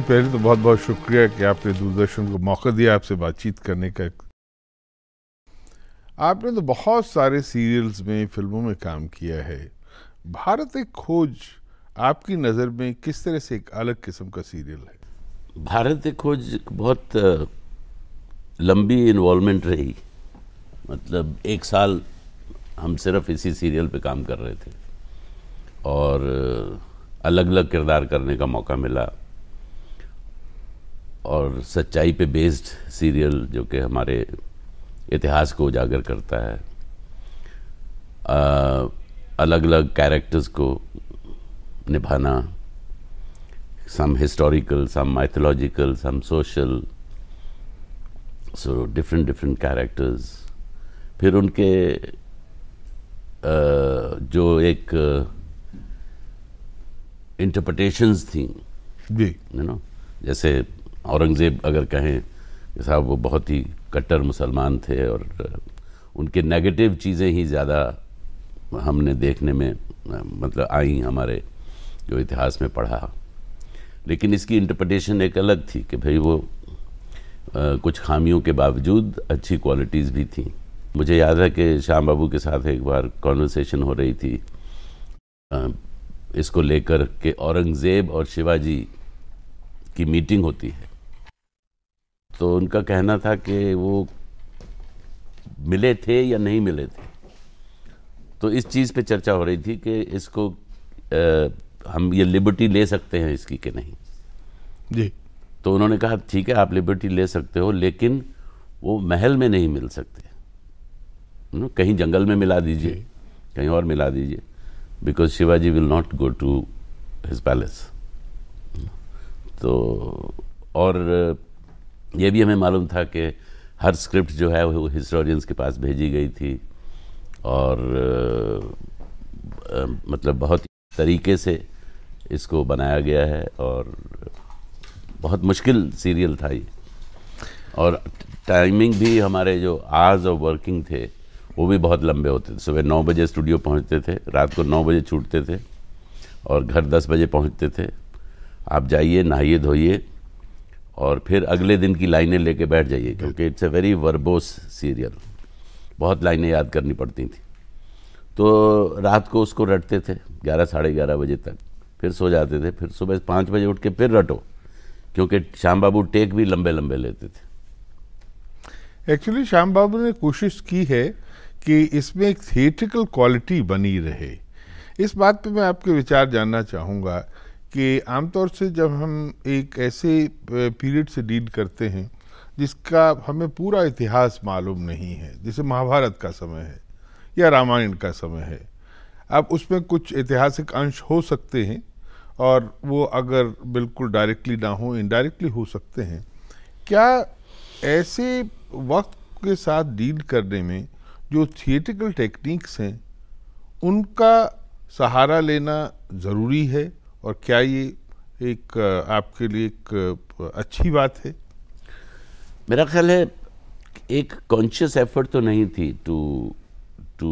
जी, पहले तो बहुत बहुत शुक्रिया कि आपने दूरदर्शन को मौका दिया आपसे बातचीत करने का। आपने तो बहुत सारे सीरियल्स में, फ़िल्मों में काम किया है। भारत एक खोज आपकी नज़र में किस तरह से एक अलग किस्म का सीरियल है? भारत एक खोज बहुत लंबी इन्वॉल्वमेंट रही। मतलब एक साल हम सिर्फ़ इसी सीरियल पे काम कर रहे थे। और अलग अलग किरदार करने का मौका मिला। और सच्चाई पे बेस्ड सीरियल जो कि हमारे इतिहास को उजागर करता है आ, अलग अलग कैरेक्टर्स को निभाना some historical some mythological some social so different different characters फिर उनके आ, जो एक इंटरप्रटेशंस थी जी। यू नो जैसे औरंगज़ेब अगर कहें कि साहब वो बहुत ही कट्टर मुसलमान थे और उनके नेगेटिव चीज़ें ही ज़्यादा हमने देखने में मतलब आई हमारे जो इतिहास में पढ़ा। लेकिन इसकी इंटरप्रटेशन एक अलग थी कि भाई वो आ, कुछ खामियों के बावजूद अच्छी क्वालिटीज़ भी थी। मुझे याद है कि श्याम बाबू के साथ एक बार कॉन्वर्सेशन हो रही थी आ, इसको लेकर के औरंगज़ेब और शिवाजी की मीटिंग होती है। तो उनका कहना था कि वो मिले थे या नहीं मिले थे। तो इस चीज़ पे चर्चा हो रही थी कि इसको आ, हम ये लिबर्टी ले सकते हैं इसकी कि नहीं। जी। तो उन्होंने कहा ठीक है आप लिबर्टी ले सकते हो लेकिन वो महल में नहीं मिल सकते। कहीं जंगल में मिला दीजिए कहीं और मिला दीजिए because Shivaji will not go to his palace तो और ये भी हमें मालूम था कि हर स्क्रिप्ट जो है वो हिस्टोरियंस के पास भेजी गई थी और आ, मतलब बहुत तरीके से इसको बनाया गया है और बहुत मुश्किल सीरियल था ये। और टाइमिंग भी हमारे जो आवर्स ऑफ़ वर्किंग थे वो भी बहुत लंबे होते थे। सुबह नौ बजे स्टूडियो पहुँचते थे रात को नौ बजे छूटते थे और घर दस बजे पहुँचते थे। आप जाइए नहाइए धोइए और फिर अगले दिन की लाइनें लेके बैठ जाइए, क्योंकि it's a very verbose serial बहुत लाइनें याद करनी पड़ती थी। तो रात को उसको रटते थे, ग्यारह, साढ़े ग्यारह बजे तक। फिर सो जाते थे, फिर सुबह पाँच बजे उठ के फिर रटो, क्योंकि श्याम बाबू टेक भी लंबे लंबे लेते थे। एक्चुअली श्याम बाबू ने कोशिश की है कि इसमें एक थिएट्रिकल क्वालिटी बनी रहे। इस बात पे मैं आपके विचार जानना चाहूँगा कि आमतौर से जब हम एक ऐसे पीरियड से डील करते हैं, जिसका हमें पूरा इतिहास मालूम नहीं है, जैसे महाभारत का समय है या रामायण का समय है अब उसमें कुछ ऐतिहासिक अंश हो सकते हैं और वो अगर बिल्कुल डायरेक्टली ना हो इनडायरेक्टली हो सकते हैं। क्या ऐसे वक्त के साथ डील करने में जो थिएटिकल टेक्निक्स हैं, उनका सहारा लेना ज़रूरी है? और क्या ये एक आपके लिए एक अच्छी बात है? मेरा ख्याल है एक कॉन्शियस एफर्ट तो नहीं थी to to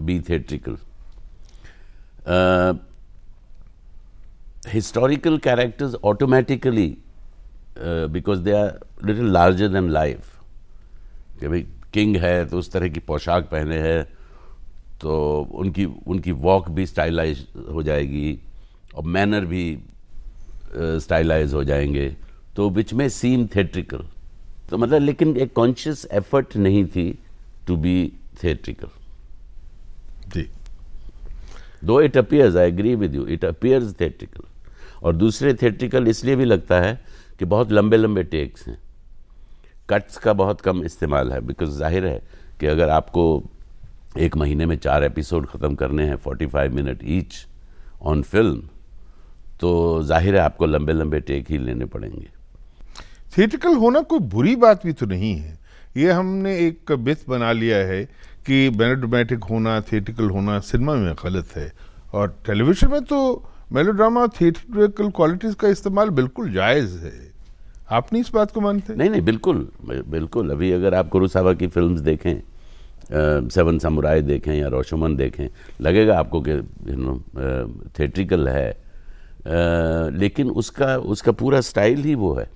be theatrical historical characters automatically because they are little larger than life कि भाई किंग है तो उस तरह की पोशाक पहने हैं तो उनकी उनकी वॉक भी स्टाइलाइज हो जाएगी। और मैनर भी स्टाइलाइज हो जाएँगे तो विच में सीम थिएट्रिकल तो मतलब लेकिन एक कॉन्शियस एफर्ट नहीं थी to be theatrical ji. Though it appears I agree with you it appears theatrical और दूसरे थिएट्रिकल इसलिए भी लगता है कि बहुत लंबे लंबे टेक्स हैं। कट्स का बहुत कम इस्तेमाल है बिकॉज़ ज़ाहिर है कि अगर आपको एक महीने में चार एपिसोड ख़त्म करने हैं 45 मिनट ईच ऑन फ़िल्म तो ज़ाहिर है आपको लंबे लंबे टेक ही लेने पड़ेंगे। थिएटिकल होना कोई बुरी बात भी तो नहीं है। ये हमने एक बिथ बना लिया है कि मेलोड्रामेटिक होना थिएटिकल होना सिनेमा में गलत है। और टेलीविज़न में तो मेलोड्रामा थिएटिकल क्वालिटीज़ का इस्तेमाल बिल्कुल जायज़ है। आप नहीं इस बात को मानते? नहीं नहीं बिल्कुल बिल्कुल। अभी अगर आप गुरुसावा की फ़िल्म देखें आ, सेवन समुराय देखें या रोशमन देखें लगेगा आपको कि यू नो थिएट्रिकल है लेकिन उसका उसका पूरा स्टाइल ही वो है।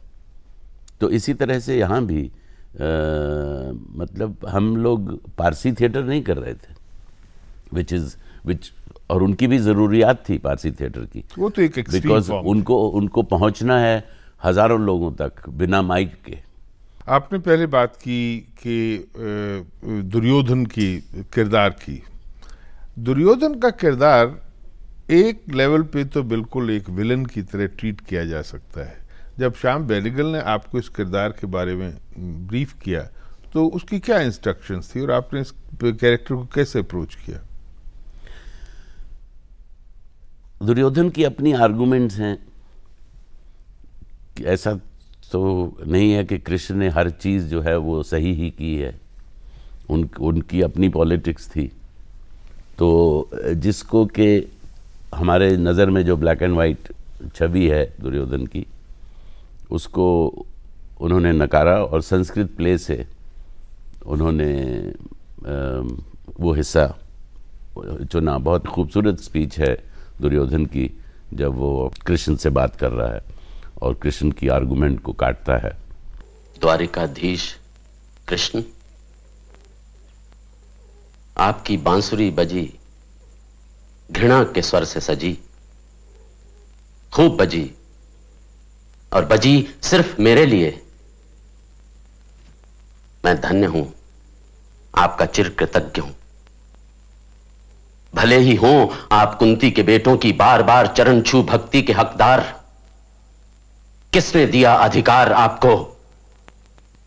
तो इसी तरह से यहाँ भी आ, मतलब हम लोग पारसी थिएटर नहीं कर रहे थे विच इज़ विच और उनकी भी ज़रूरियात थी पारसी थिएटर की। वो तो एक बिकॉज़ उनको उनको पहुँचना है हज़ारों लोगों तक बिना माइक के। आपने पहले बात की कि दुर्योधन की किरदार की। दुर्योधन का किरदार एक लेवल पे तो बिल्कुल एक विलन की तरह ट्रीट किया जा सकता है। जब श्याम बेनिगल ने आपको इस किरदार के बारे में ब्रीफ किया तो उसकी क्या इंस्ट्रक्शंस थी और आपने इस कैरेक्टर को कैसे अप्रोच किया? दुर्योधन की अपनी आर्गुमेंट्स हैं कि ऐसा तो नहीं है कि कृष्ण ने हर चीज़ जो है वो सही ही की है। उन, उनकी अपनी पॉलिटिक्स थी। तो जिसको कि हमारे नज़र में जो ब्लैक एंड वाइट छवि है दुर्योधन की, उसको उन्होंने नकारा और संस्कृत प्ले से उन्होंने वो हिस्सा चुना। बहुत खूबसूरत स्पीच है दुर्योधन की, जब वो कृष्ण से बात कर रहा है और कृष्ण की आर्गुमेंट को काटता है। द्वारिकाधीश कृष्ण, आपकी बांसुरी बजी घृणा के स्वर से सजी, खूब बजी, और बजी सिर्फ़ मेरे लिए। मैं धन्य हूँ, आपका चिर कृतज्ञ हूँ। भले ही हो आप कुंती के बेटों की बार बार चरण छू भक्ति के हकदार, किसने दिया अधिकार आपको?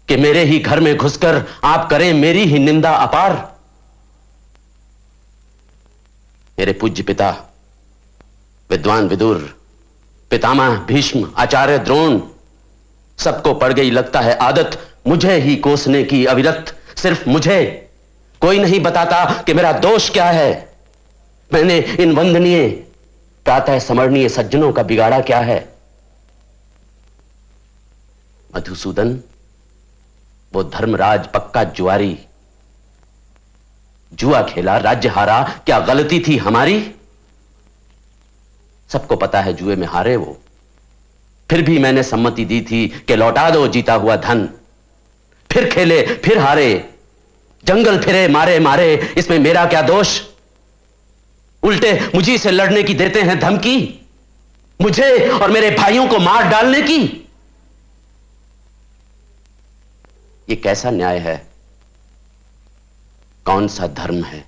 कि मेरे ही घर में घुसकर आप करें मेरी ही निंदा अपार? मेरे पूज्य पिता, विद्वान विदुर, पितामह भीष्म, आचार्य द्रोण, सबको पड़ गई लगता है आदत, मुझे ही कोसने की अविरत सिर्फ़ मुझे। कोई नहीं बताता कि मेरा दोष क्या है। मैंने इन वंदनीय, प्रातः समरणीय सज्जनों का बिगाड़ा क्या है? मधुसूदन, वो धर्मराज पक्का जुआरी जुआ खेला, राज्य हारा, क्या गलती थी हमारी? सबको पता है जुए में हारे वो। फिर भी मैंने सम्मति दी थी कि लौटा दो जीता हुआ धन। फिर खेले, फिर हारे। जंगल फिरे, मारे मारे, इसमें मेरा क्या दोष? उल्टे मुझे से लड़ने की देते हैं धमकी? मुझे और मेरे भाइयों को मार डालने की? ये कैसा न्याय है? कौन सा धर्म है?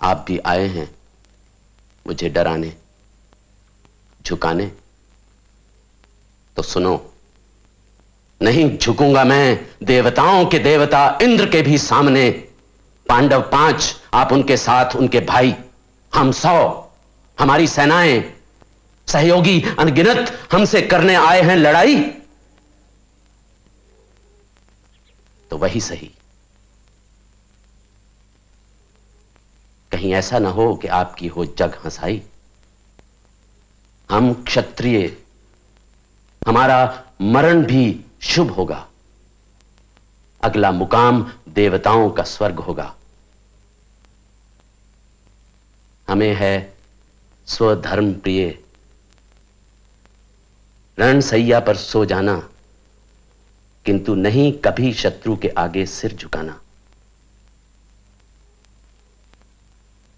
आप भी आए हैं मुझे डराने, झुकाने? तो सुनो, नहीं झुकूँगा मैं, देवताओं के देवता इंद्र के भी सामने। पांडव पाँच, आप उनके साथ उनके भाई, हम सौ, हमारी सेनाएँ, सहयोगी अनगिनत हमसे करने आए हैं लड़ाई। तो वही सही। कहीं ऐसा ना हो कि आपकी हो जग हंसाई। हम क्षत्रिय, हमारा मरण भी शुभ होगा। अगला मुकाम देवताओं का स्वर्ग होगा। हमें है स्वधर्म प्रिय रणसैया पर सो जाना। किंतु नहीं कभी शत्रु के आगे सिर झुकाना।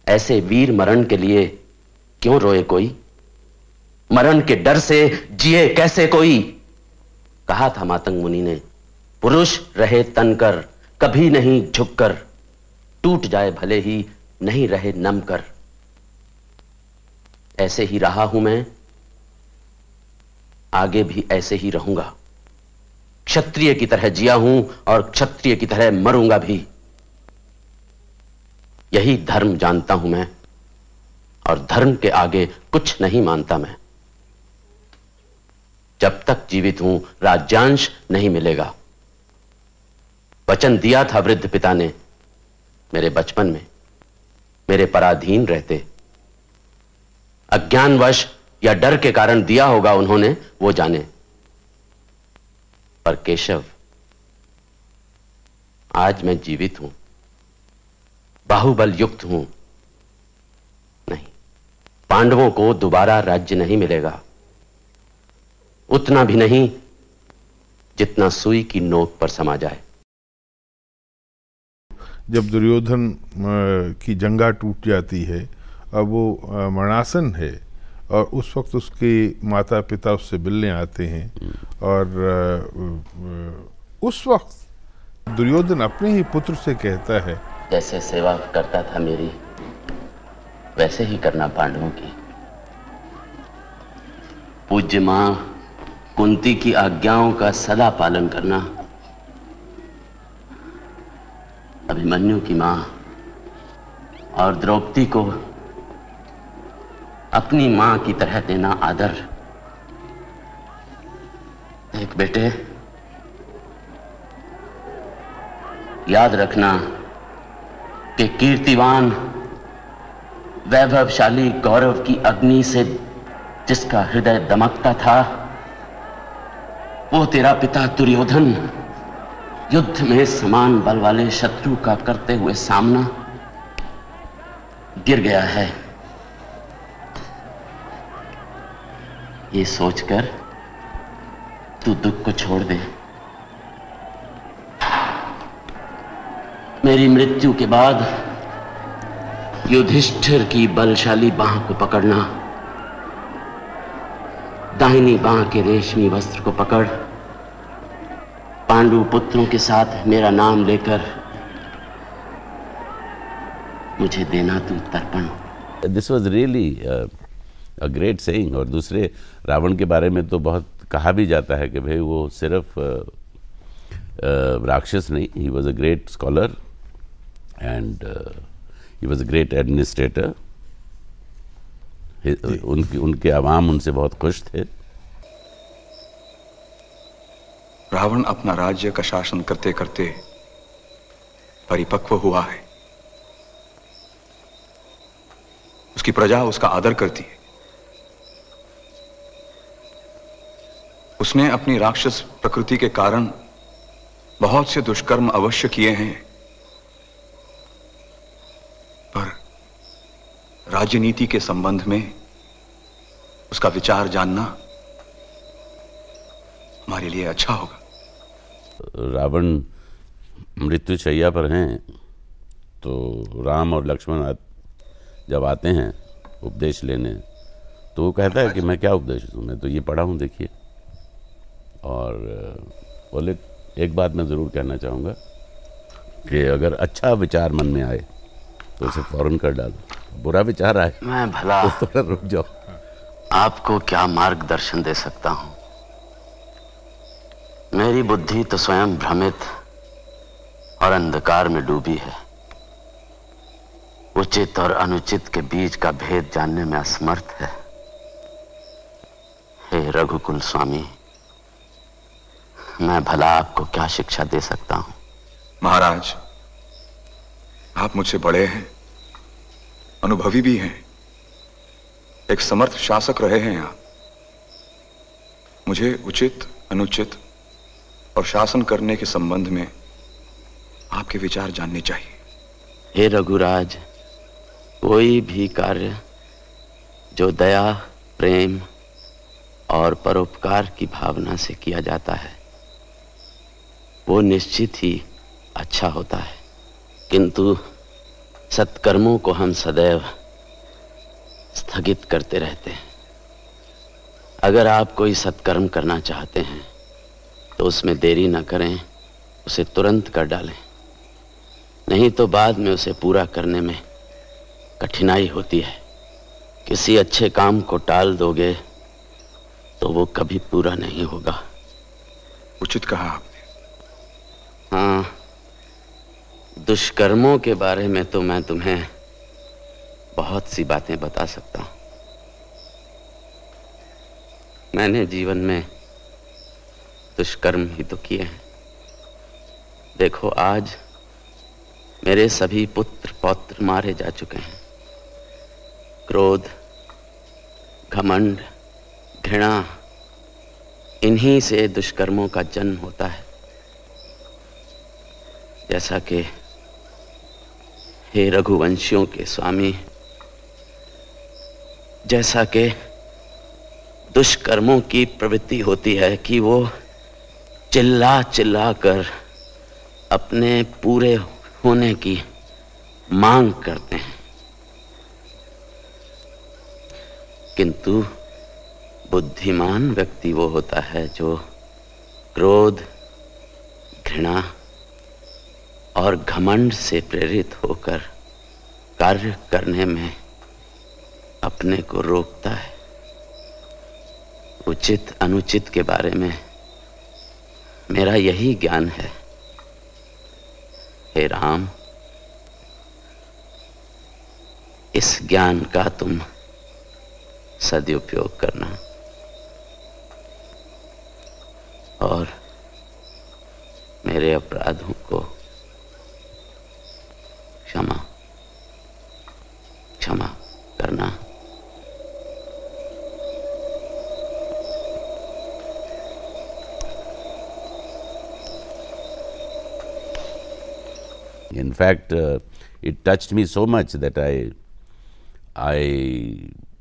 ऐसे वीर मरण के लिए क्यों रोए कोई? मरण के डर से जिए कैसे कोई? कहा था मातंग मुनि ने, पुरुष रहे तनकर, कभी नहीं झुककर, टूट जाए भले ही नहीं रहे नम कर ऐसे ही रहा हूँ मैं, आगे भी ऐसे ही रहूँगा। क्षत्रिय की तरह जिया हूँ और क्षत्रिय की तरह मरूँगा भी। यही धर्म जानता हूँ मैं, और धर्म के आगे कुछ नहीं मानता मैं। जब तक जीवित हूँ राज्यांश नहीं मिलेगा। वचन दिया था वृद्ध पिता ने मेरे बचपन में, मेरे पराधीन रहते। अज्ञानवश या डर के कारण दिया होगा उन्होंने, वो जाने। पर केशव, आज मैं जीवित हूँ बाहुबल युक्त हूँ। नहीं, पांडवों को दोबारा राज्य नहीं मिलेगा। उतना भी नहीं जितना सुई की नोक पर समा जाए। जब दुर्योधन की जंगा टूट जाती है, अब वो मणासन है और उस वक्त उसके माता पिता उससे मिलने आते हैं। और उस वक्त दुर्योधन अपने ही पुत्र से कहता है, जैसे सेवा करता था मेरी, वैसे ही करना पांडवों की। पूज्य माँ, कुंती की आज्ञाओं का सदा पालन करना, अभिमन्यु की माँ और द्रौपदी को अपनी माँ की तरह देना आदर। एक बेटे, याद रखना कि कीर्तिवान, वैभवशाली गौरव की अग्नि से जिसका हृदय दमकता था, वो तेरा पिता दुर्योधन, युद्ध में समान बल वाले शत्रु का करते हुए सामना गिर गया है। ये सोचकर तू दुख को छोड़ दे। मेरी मृत्यु के बाद युधिष्ठिर की बलशाली बाह को पकड़ना, दाहिनी बाह के रेशमी वस्त्र को पकड़, पांडु पुत्रों के साथ मेरा नाम लेकर मुझे देना तू तर्पण। This was really a great saying और दूसरे रावण के बारे में तो बहुत कहा भी जाता है कि भाई वो सिर्फ़ राक्षस नहीं he was a great scholar and he was a great administrator उनके उनके आवाम उनसे बहुत खुश थे। रावण अपना राज्य का शासन करते करते परिपक्व हुआ है। उसकी प्रजा उसका आदर करती है। उसने अपनी राक्षस प्रकृति के कारण बहुत से दुष्कर्म अवश्य किए हैं। पर राजनीति के संबंध में उसका विचार जानना हमारे लिए अच्छा होगा। रावण मृत्युशैया पर हैं तो राम और लक्ष्मण जब आते हैं उपदेश लेने तो वो कहता है कि मैं क्या उपदेश दूँ? मैं तो ये पढ़ा हूँ, देखिए। और बोले एक बात मैं ज़रूर कहना चाहूँगा कि अगर अच्छा विचार मन में आए तो उसे फ़ौरन कर डालो। बुरा विचार आए मैं भला तो थोड़ा रुक जाओ। आपको क्या मार्गदर्शन दे सकता हूँ? मेरी बुद्धि तो स्वयं भ्रमित और अंधकार में डूबी है। उचित और अनुचित के बीच का भेद जानने में असमर्थ है। हे रघुकुल स्वामी मैं भला आपको क्या शिक्षा दे सकता हूँ? महाराज आप मुझसे बड़े हैं अनुभवी भी हैं एक समर्थ शासक रहे हैं आप। मुझे उचित अनुचित और शासन करने के संबंध में आपके विचार जानने चाहिए। हे रघुराज कोई भी कार्य जो दया प्रेम और परोपकार की भावना से किया जाता है वो निश्चित ही अच्छा होता है। किंतु सत्कर्मों को हम सदैव स्थगित करते रहते हैं। अगर आप कोई सत्कर्म करना चाहते हैं तो उसमें देरी ना करें, उसे तुरंत कर डालें। नहीं तो बाद में उसे पूरा करने में कठिनाई होती है। किसी अच्छे काम को टाल दोगे तो वो कभी पूरा नहीं होगा। उचित कहा आप। हाँ। दुष्कर्मों के बारे में तो मैं तुम्हें बहुत सी बातें बता सकता हूँ। मैंने जीवन में दुष्कर्म ही तो किए हैं। देखो, आज मेरे सभी पुत्र पौत्र मारे जा चुके हैं। क्रोध, घमंड, घृणा, इन्हीं से दुष्कर्मों का जन्म होता है। जैसा कि हे रघुवंशियों के स्वामी, जैसा कि दुष्कर्मों की प्रवृत्ति होती है कि वो चिल्ला चिल्ला कर अपने पूरे होने की मांग करते हैं। किंतु बुद्धिमान व्यक्ति वो होता है जो क्रोध, घृणा और घमंड से प्रेरित होकर कार्य करने में अपने को रोकता है। उचित, अनुचित के बारे में मेरा यही ज्ञान है। हे राम, इस ज्ञान का तुम सदुपयोग करना। और मेरे अपराधों को क्षमा। क्षमा करना। In fact, uh, it touched me so much that I, I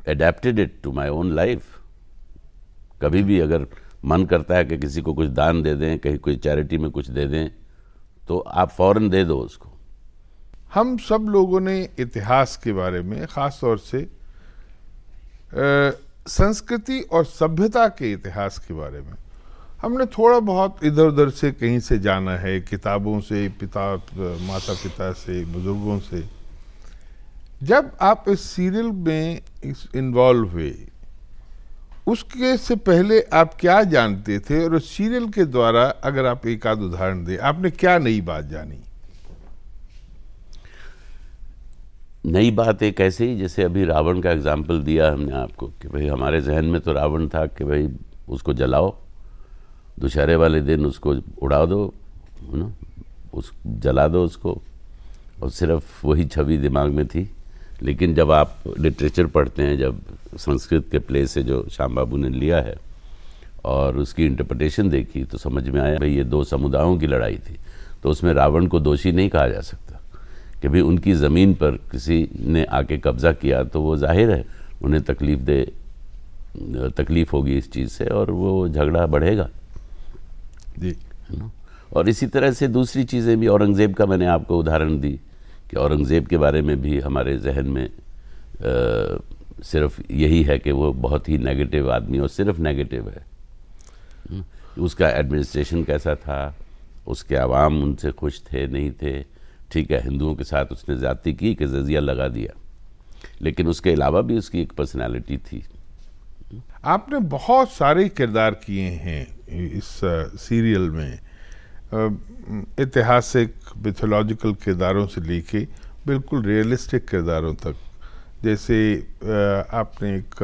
adapted it to my own life. कभी भी अगर मन करता है कि किसी को कुछ दान दे दें कहीं कोई चैरिटी में कुछ दे दें तो आप फ़ौरन दे दो उसको। हम सब लोगों ने इतिहास के बारे में ख़ास तौर से आ, संस्कृति और सभ्यता के इतिहास के बारे में हमने थोड़ा बहुत इधर उधर से कहीं से जाना है किताबों से पिता माता पिता से बुज़ुर्गों से। जब आप इस सीरियल में इन्वॉल्व हुए उसके से पहले आप क्या जानते थे और उस सीरियल के द्वारा अगर आप एक आध उदाहरण दें आपने क्या नई बात जानी? नई बात एक ऐसे ही? जैसे अभी रावण का एग्ज़ाम्पल दिया हमने आपको कि भाई हमारे जहन में तो रावण था कि भाई उसको जलाओ, दुशहरे वाले दिन उसको उड़ा दो ना? उस, जला दो उसको। और सिर्फ़ वही छवि दिमाग में थी। लेकिन जब आप लिटरेचर पढ़ते हैं, जब संस्कृत के प्ले से जो श्याम बाबू ने लिया है और उसकी इंटरप्रटेशन देखी तो समझ में आया भाई ये दो समुदायों की लड़ाई थी। तो उसमें रावण को दोषी नहीं कहा जा सकता। कि भाई उनकी ज़मीन पर किसी ने आके कब्ज़ा किया तो वो ज़ाहिर है उन्हें तकलीफ़ दे तकलीफ़ होगी इस चीज़ से और वो झगड़ा बढ़ेगा। जी। है ना? और इसी तरह से दूसरी चीज़ें भी औरंगज़ेब का मैंने आपको उदाहरण दी कि औरंगज़ेब के बारे में भी हमारे जहन में आ, सिर्फ़ यही है कि वो बहुत ही नेगेटिव आदमी और सिर्फ़ नेगेटिव है। उसका एडमिनिस्ट्रेशन कैसा था? उसके आवाम उनसे खुश थे नहीं थे? ठीक है, हिंदुओं के साथ उसने ज़्यादती की कि जजिया लगा दिया। लेकिन उसके अलावा भी उसकी एक पर्सनालिटी थी। आपने बहुत सारे किरदार किए हैं इस सीरियल में। ऐतिहासिक मिथोलॉजिकल किरदारों से लेके बिल्कुल रियलिस्टिक किरदारों तक। जैसे आपने एक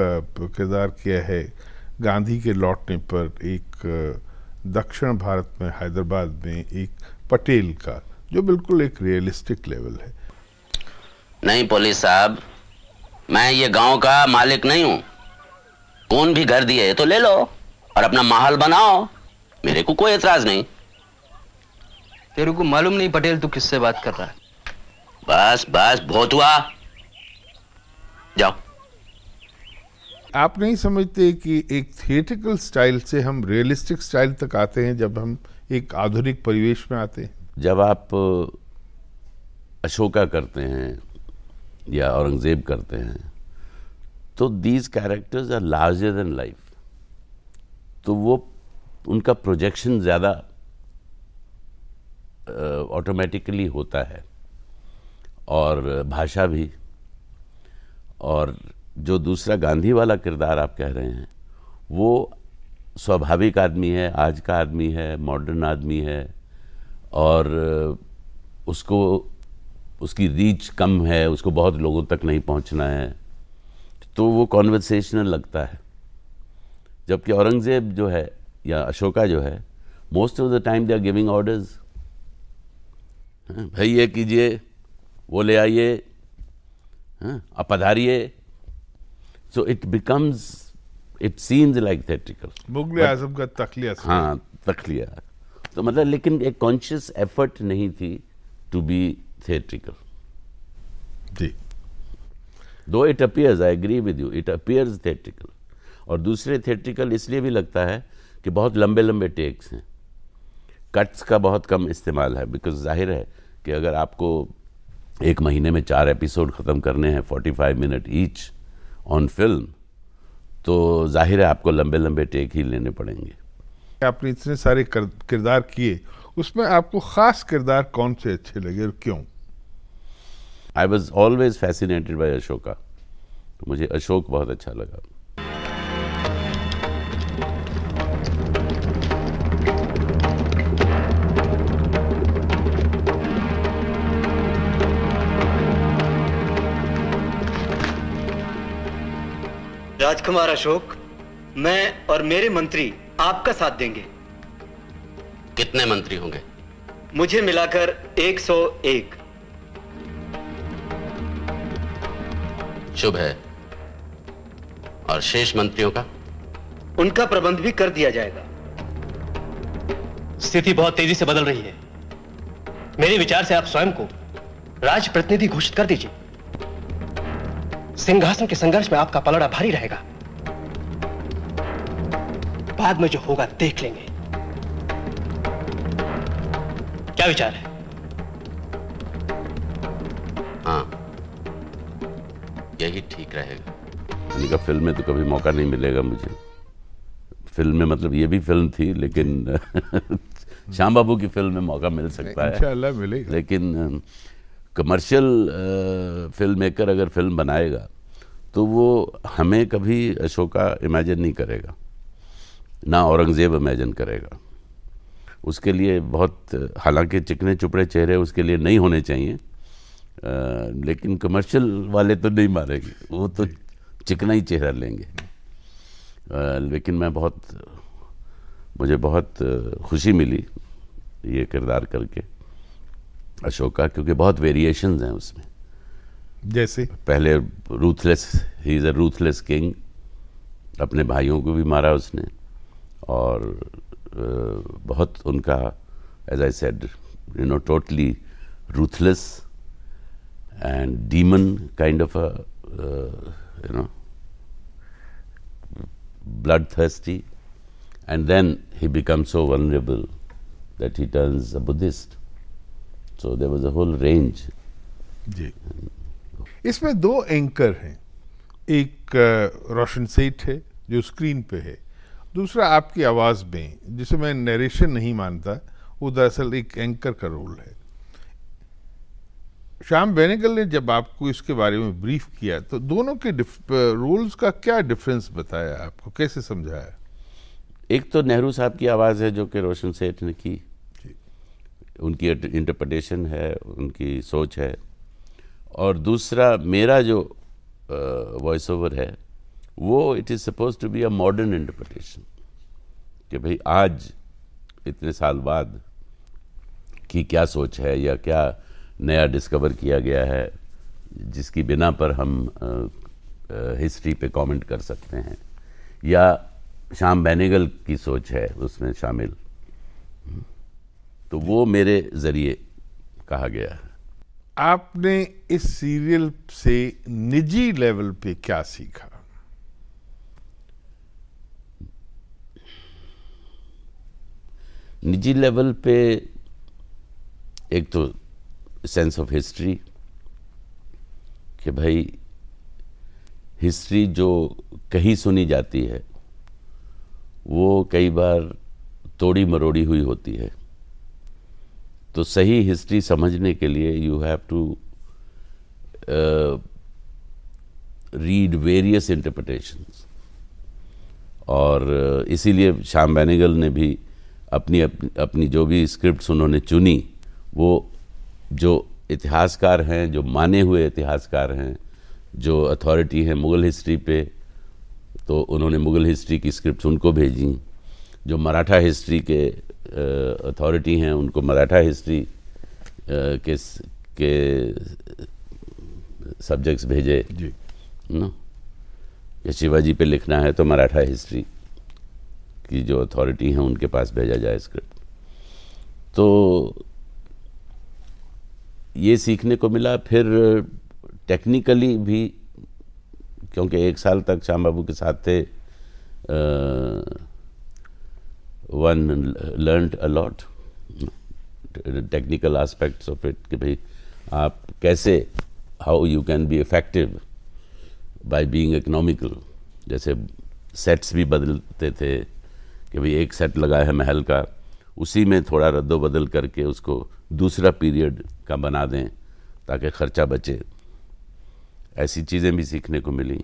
किरदार किया है, गांधी के लौटने पर एक दक्षिण भारत में, हैदराबाद में एक पटेल का। जो बिल्कुल एक रियलिस्टिक लेवल है। नहीं पुलिस साहब मैं ये गाँव का मालिक नहीं हूँ। कौन भी घर दिए तो ले लो और अपना माहौल बनाओ। मेरे को कोई एतराज़ नहीं। तेरे को मालूम नहीं पटेल तू किससे बात कर रहा है? बस बस बहुत हुआ। जाओ। आप नहीं समझते कि एक थिएटिकल स्टाइल से हम रियलिस्टिक स्टाइल तक आते हैं जब हम एक आधुनिक परिवेश में आते हैं? जब आप अशोका करते हैं या औरंगज़ेब करते हैं तो these characters are larger than life तो वो, उनका प्रोजेक्शन ज़्यादा ऑटोमेटिकली होता है और भाषा भी। और जो दूसरा गांधी वाला किरदार आप कह रहे हैं, वो स्वाभाविक आदमी है, आज का आदमी है मॉडर्न आदमी है और उसको उसकी रीच कम है उसको बहुत लोगों तक नहीं पहुँचना है। तो वो कॉन्वर्सेशनल लगता है। जबकि औरंगज़ेब जो है या अशोका जो है most of the time they are giving orders भाई ये कीजिए वो ले आइए आप पधारिए। So it becomes it seems like theatrical Mughal Azam का तखलिया हाँ तखलिया। तो मतलब लेकिन एक कॉन्शियस एफर्ट नहीं थी to be theatrical ji. Though it appears I agree with you it appears theatrical और दूसरे थिएट्रिकल इसलिए भी लगता है कि बहुत लंबे लंबे टेक्स हैं। कट्स का बहुत कम इस्तेमाल है बिकॉज़ ज़ाहिर है कि अगर आपको एक महीने में चार एपिसोड ख़त्म करने हैं 45 मिनट ईच ऑन फ़िल्म तो ज़ाहिर है आपको लंबे लंबे टेक ही लेने पड़ेंगे। आपने इतने सारे किरदार किए उसमें आपको खास किरदार कौन से अच्छे लगे और क्यों? I was always fascinated by Ashoka तो मुझे अशोक बहुत अच्छा लगा। राजकुमार अशोक मैं और मेरे मंत्री आपका साथ देंगे। कितने मंत्री होंगे? मुझे मिलाकर 101 शुभ है। और शेष मंत्रियों का? उनका प्रबंध भी कर दिया जाएगा। स्थिति बहुत तेज़ी से बदल रही है। मेरे विचार से आप स्वयं को राज प्रतिनिधि घोषित कर दीजिए। सिंहासन के संघर्ष में आपका पलड़ा भारी रहेगा। बाद में जो होगा देख लेंगे। क्या विचार है? हाँ। यही ठीक रहेगा। मैंने कहा फ़िल्म में तो कभी मौका नहीं मिलेगा मुझे। फ़िल्म में मतलब ये भी फ़िल्म थी लेकिन श्याम बाबू की फ़िल्म में मौका मिल सकता है। इंशाल्लाह मिलेगा। लेकिन कमर्शियल फ़िल्म मेकर अगर फ़िल्म बनाएगा तो वो हमें कभी अशोका इमेजिन नहीं करेगा। ना औरंगज़ेब इमेजिन करेगा। उसके लिए बहुत हालाँकि चिकने चुपड़े चेहरे उसके लिए नहीं होने चाहिए आ, लेकिन कमर्शियल वाले तो नहीं मारेंगे वो तो चिकना ही चेहरा लेंगे। आ, लेकिन मैं बहुत मुझे बहुत खुशी मिली ये किरदार करके अशोका क्योंकि बहुत वेरिएशंस हैं उसमें। जैसे? पहले ruthless he is a ruthless king अपने भाइयों को भी मारा उसने। और बहुत उनका as I said you know totally ruthless and demon kind of you know blood thirsty and then he become so vulnerable that he turns a Buddhist so there was a whole range इसमें दो anchor हैं। एक रोशन सेठ है, जो screen पे है। दूसरा आपकी आवाज़ में जिसे मैं नरेशन नहीं मानता वो दरअसल एक एंकर का रोल है। श्याम बेनेगल ने जब आपको इसके बारे में ब्रीफ किया तो दोनों के रोल्स का क्या डिफरेंस बताया आपको? कैसे समझाया? एक तो नेहरू साहब की आवाज़ है जो कि रोशन सेठ ने की। उनकी इंटरप्रटेशन है उनकी सोच है। और दूसरा मेरा जो वॉइस ओवर है वो it is suppose to be a modern interpretation कि भाई आज इतने साल बाद की क्या सोच है या क्या नया डिस्कवर किया गया है, जिसकी बिना पर हम हिस्ट्री पे कमेंट कर सकते हैं। या शाम बैनेगल की सोच है, उसमें शामिल। तो वो मेरे ज़रिए कहा गया है। आपने इस सीरियल से निजी लेवल पे क्या सीखा? निजी लेवल पे एक तो सेंस ऑफ़ हिस्ट्री कि भाई हिस्ट्री जो कहीं सुनी जाती है, वो कई बार तोड़ी मरोड़ी हुई होती है। तो सही हिस्ट्री समझने के लिए you have to read various interpretations और इसीलिए श्याम बैनेगल ने भी अपनी अपनी, अपनी जो भी स्क्रिप्ट्स उन्होंने चुनी वो जो इतिहासकार हैं जो माने हुए इतिहासकार हैं जो अथॉरिटी हैं मुग़ल हिस्ट्री पे तो उन्होंने मुग़ल हिस्ट्री की स्क्रिप्ट उनको भेजी। जो मराठा हिस्ट्री के अथॉरिटी हैं उनको मराठा हिस्ट्री के के सब्जेक्ट्स भेजे। जी। नो? या शिवाजी पे लिखना है तो मराठा हिस्ट्री की जो अथॉरिटी हैं, उनके पास भेजा जाए स्क्रिप्ट तो ये सीखने को मिला, फिर टेक्निकली भी, क्योंकि एक साल तक श्याम बाबू के साथ थे one learn a lot technical aspects of it कि भाई आप कैसे how you can be effective by being economical जैसे सेट्स भी बदलते थे कि भाई एक सेट लगा है महल का उसी में थोड़ा रद्दो बदल करके उसको दूसरा पीरियड का बना दें ताकि ख़र्चा बचे। ऐसी चीज़ें भी सीखने को मिली।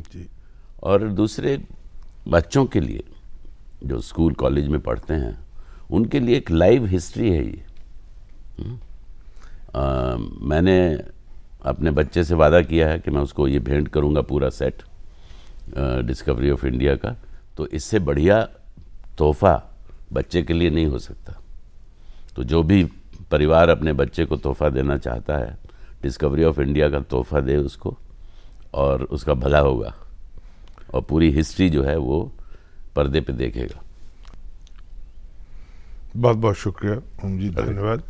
और दूसरे बच्चों के लिए जो स्कूल कॉलेज में पढ़ते हैं उनके लिए एक लाइव हिस्ट्री है ये। हम्म। आ, मैंने अपने बच्चे से वादा किया है कि मैं उसको ये भेंट करूँगा पूरा सेट डिस्कवरी ऑफ़ इंडिया का। तो इससे बढ़िया तोहफा बच्चे के लिए नहीं हो सकता। तो जो भी परिवार अपने बच्चे को तोहफा देना चाहता है डिस्कवरी ऑफ़ इंडिया का तोहफा दे उसको और उसका भला होगा और पूरी हिस्ट्री जो है वो पर्दे पे देखेगा। बहुत बहुत शुक्रिया ओम जी धन्यवाद।